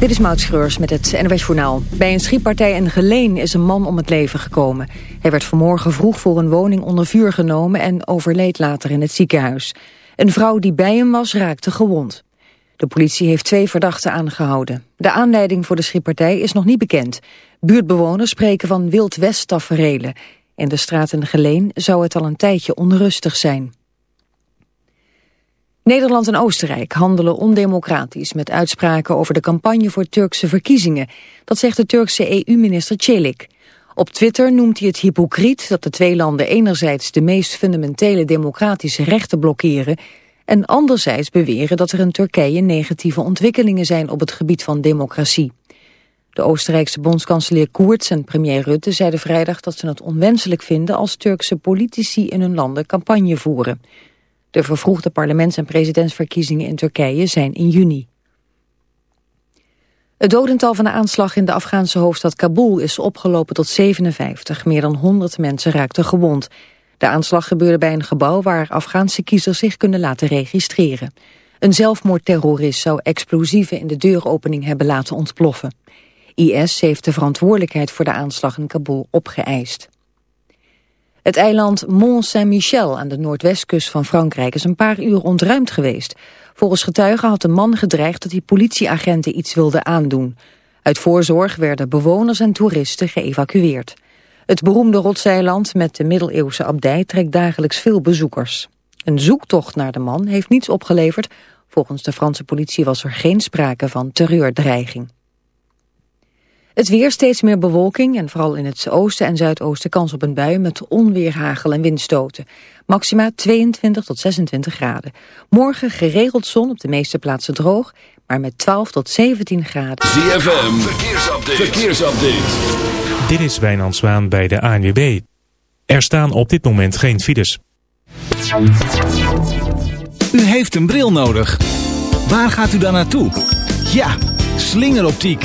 Dit is Maud Schreurs met het NWS Journaal. Bij een schietpartij in Geleen is een man om het leven gekomen. Hij werd vanmorgen vroeg voor een woning onder vuur genomen... en overleed later in het ziekenhuis. Een vrouw die bij hem was raakte gewond. De politie heeft twee verdachten aangehouden. De aanleiding voor de schietpartij is nog niet bekend. Buurtbewoners spreken van wild west taferelen. In de straat in Geleen zou het al een tijdje onrustig zijn. Nederland en Oostenrijk handelen ondemocratisch met uitspraken over de campagne voor Turkse verkiezingen. Dat zegt de Turkse EU-minister Çelik. Op Twitter noemt hij het hypocriet dat de twee landen enerzijds de meest fundamentele democratische rechten blokkeren en anderzijds beweren dat er in Turkije negatieve ontwikkelingen zijn op het gebied van democratie. De Oostenrijkse bondskanselier Koerts en premier Rutte zeiden vrijdag dat ze het onwenselijk vinden als Turkse politici in hun landen campagne voeren. De vervroegde parlements- en presidentsverkiezingen in Turkije zijn in juni. Het dodental van de aanslag in de Afghaanse hoofdstad Kabul is opgelopen tot 57. Meer dan 100 mensen raakten gewond. De aanslag gebeurde bij een gebouw waar Afghaanse kiezers zich kunnen laten registreren. Een zelfmoordterrorist zou explosieven in de deuropening hebben laten ontploffen. IS heeft de verantwoordelijkheid voor de aanslag in Kabul opgeëist. Het eiland Mont-Saint-Michel aan de noordwestkust van Frankrijk is een paar uur ontruimd geweest. Volgens getuigen had de man gedreigd dat hij politieagenten iets wilde aandoen. Uit voorzorg werden bewoners en toeristen geëvacueerd. Het beroemde rotseiland met de middeleeuwse abdij trekt dagelijks veel bezoekers. Een zoektocht naar de man heeft niets opgeleverd. Volgens de Franse politie was er geen sprake van terreurdreiging. Het weer steeds meer bewolking en vooral in het oosten en zuidoosten kans op een bui met onweer, hagel en windstoten. Maxima 22 tot 26 graden. Morgen geregeld zon op de meeste plaatsen droog, maar met 12 tot 17 graden. ZFM, verkeersupdate. verkeersupdate. Dit is Wijnand Zwaan bij de ANWB. Er staan op dit moment geen files. U heeft een bril nodig. Waar gaat u dan naartoe? Ja, slingeroptiek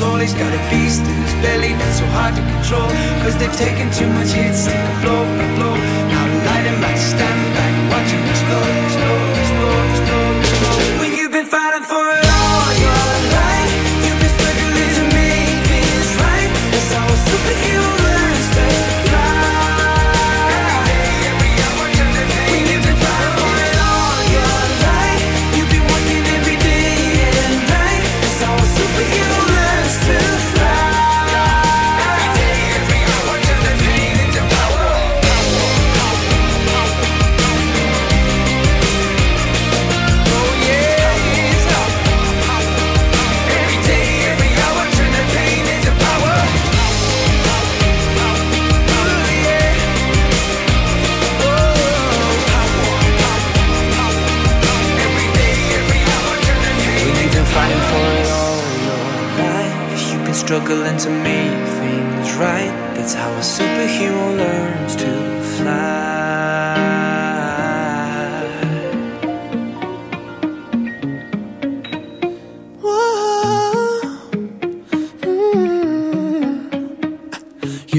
soul. He's got a beast in his belly that's so hard to control. Cause they've taken too much hits, take a blow, a blow.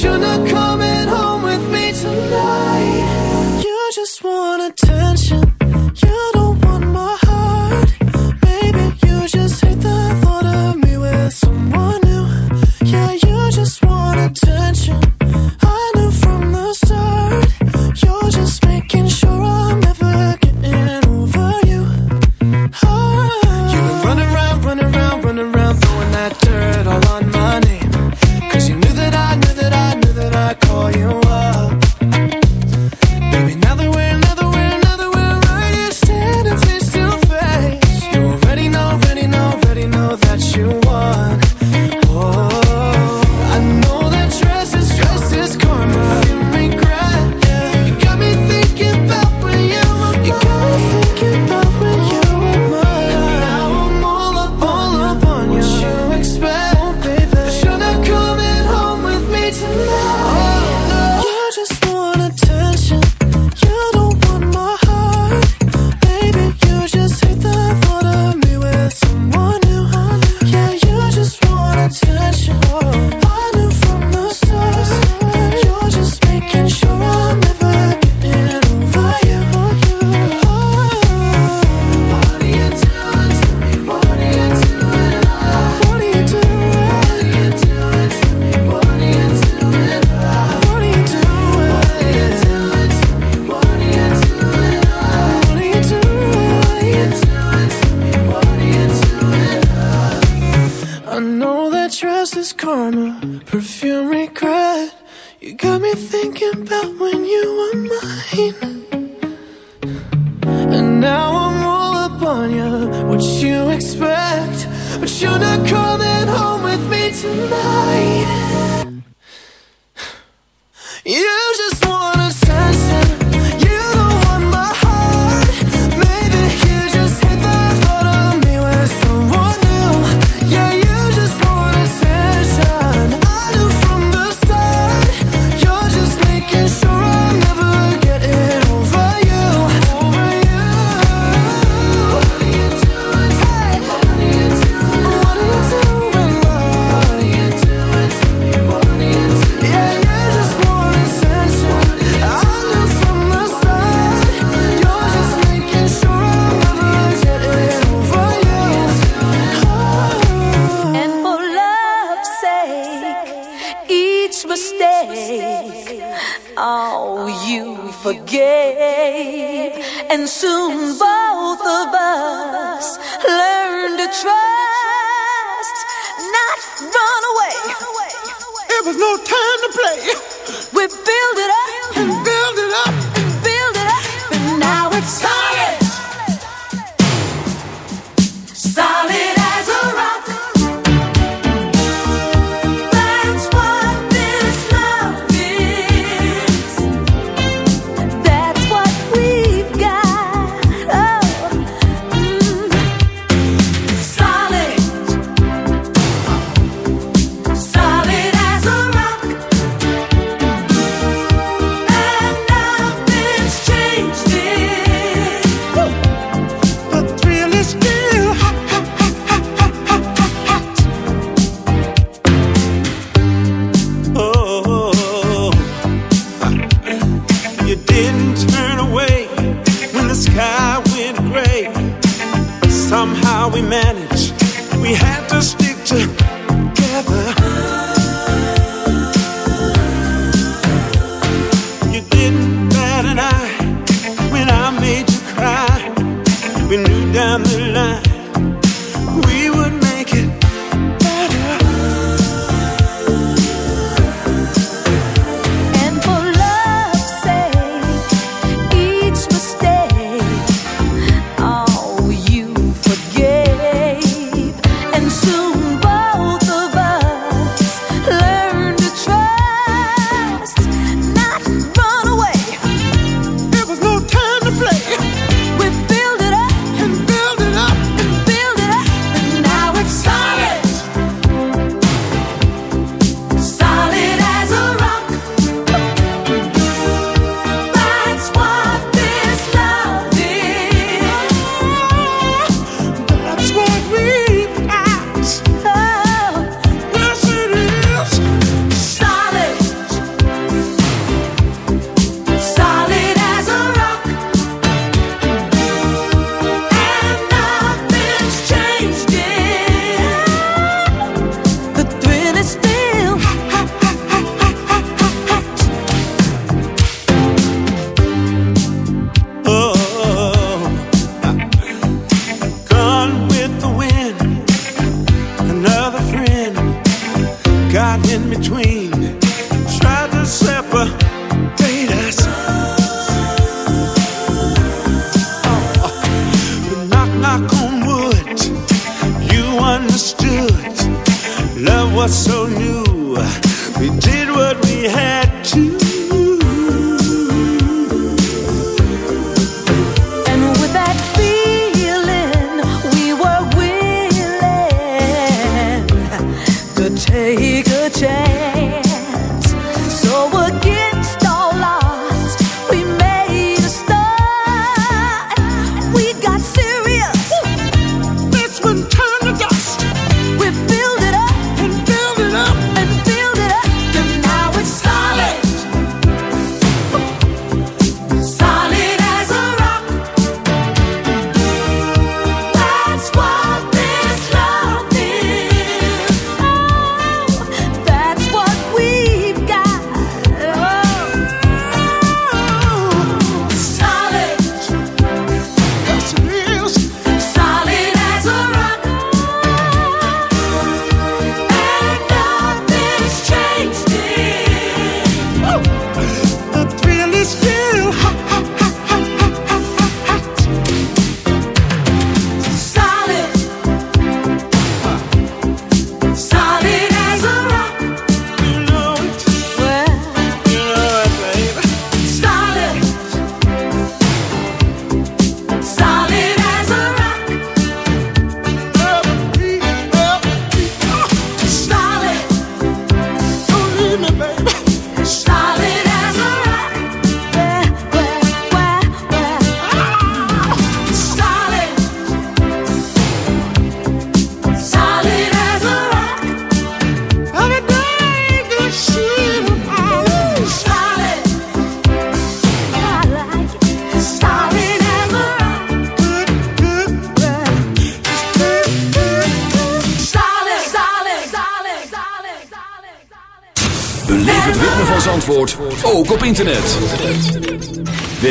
shouldn't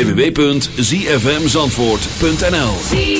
www.zfmzandvoort.nl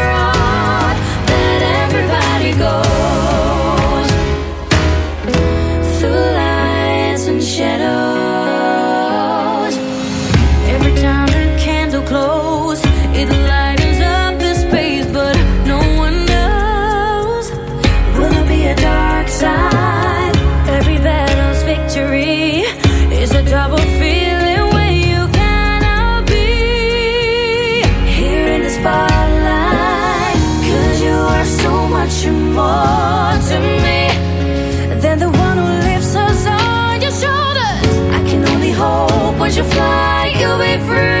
more to me than the one who lifts us on your shoulders. I can only hope you fly, you'll be free.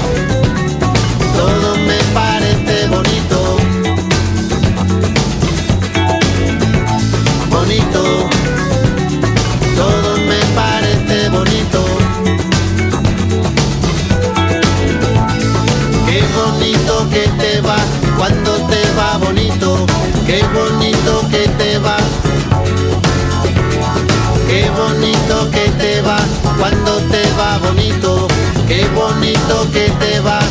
bonito, qué bonito que te vas.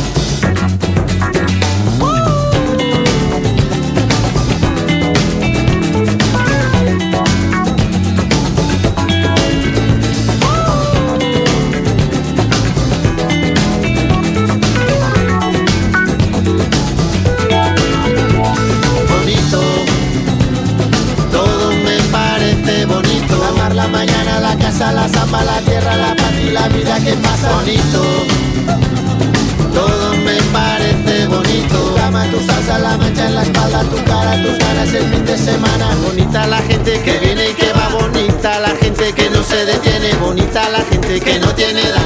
la mañana, la casa, la zamba, la tierra, la va bonito. ¿qué pasa? Bonito, todo me parece bonito. Tu cama, tu salsa, la mancha en la espalda, tu cara, tus ganas el fin de semana. Bonita la gente que viene y que va, bonita la gente que no se detiene, bonita la gente que no tiene edad,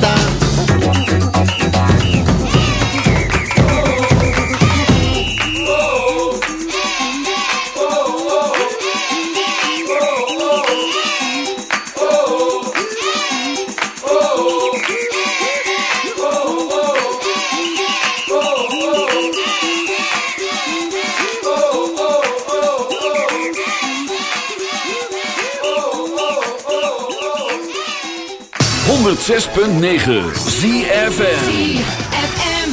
106.9 ZFM ZFM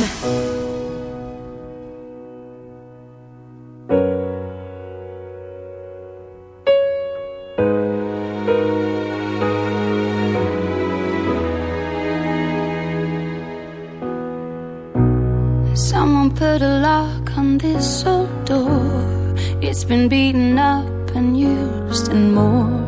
Someone put a lock on this old door. It's been beaten up and used and more.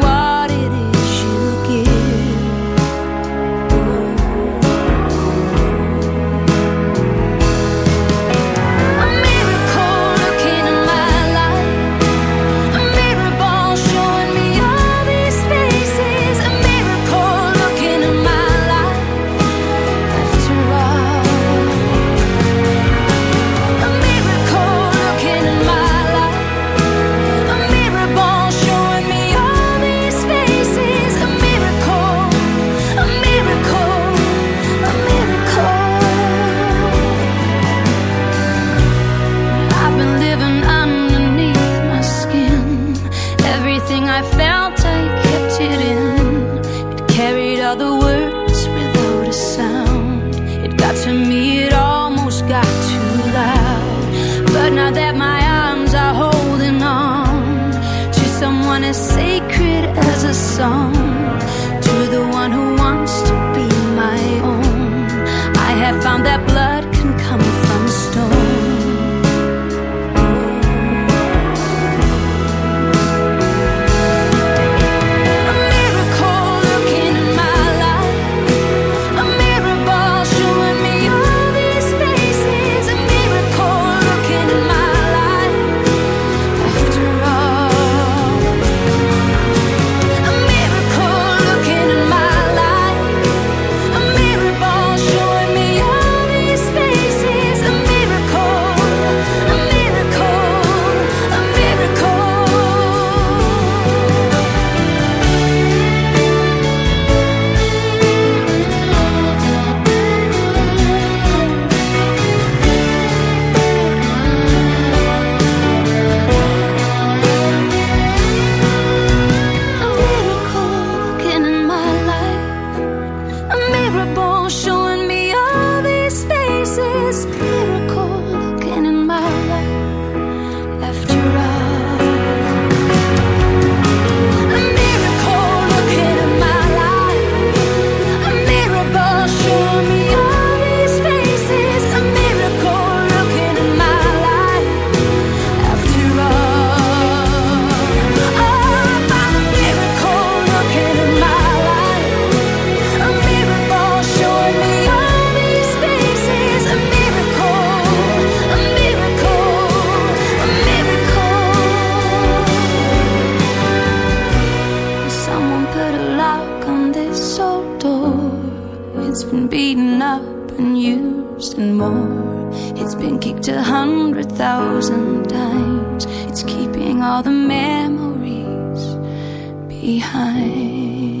been beaten up and used and more. It's been kicked a hundred thousand times. It's keeping all the memories behind.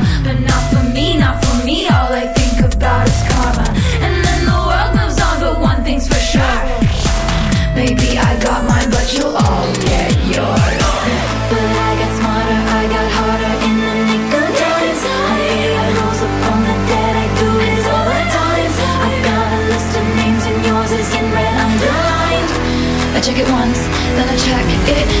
all I think about is karma. And then the world moves on, but one thing's for sure. Maybe I got mine, but you'll all get yours. But I got smarter, I got harder in the nick of time. I hate the rules the dead, I do it all the times. i got a list of names, and yours is in red underlined. I check it once, then I check it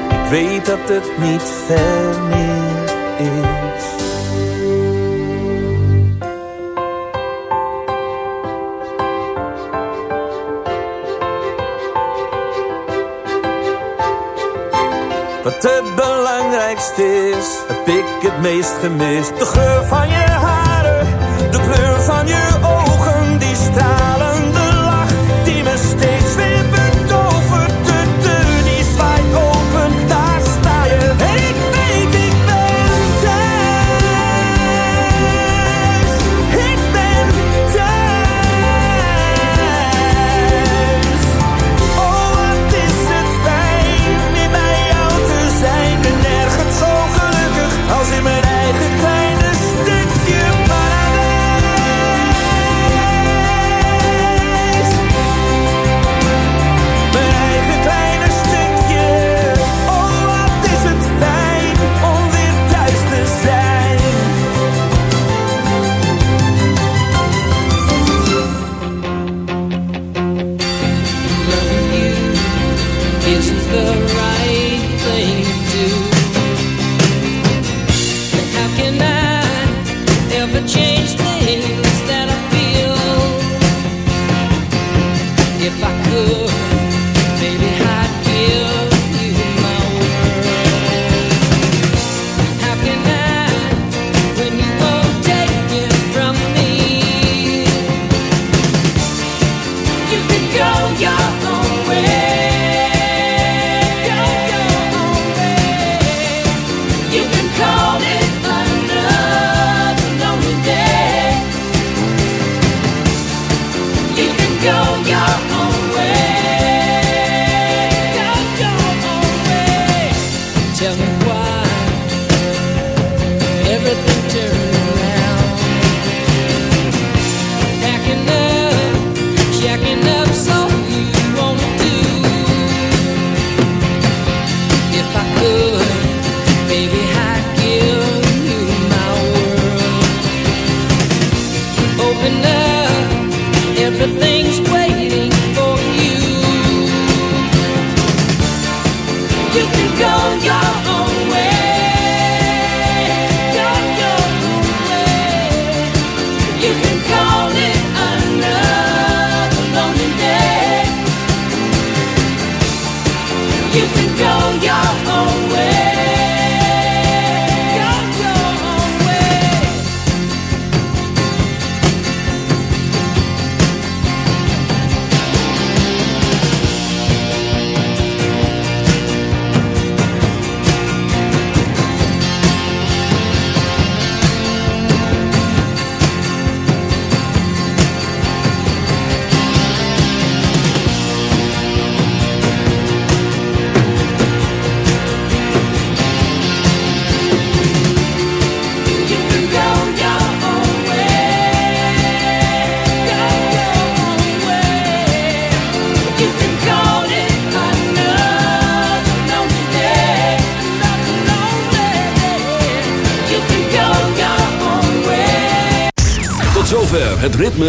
Weet dat het niet ver meer is. Wat het belangrijkste is, heb ik het meest gemist. De geur van je haren, de kleur van je ogen, die stralende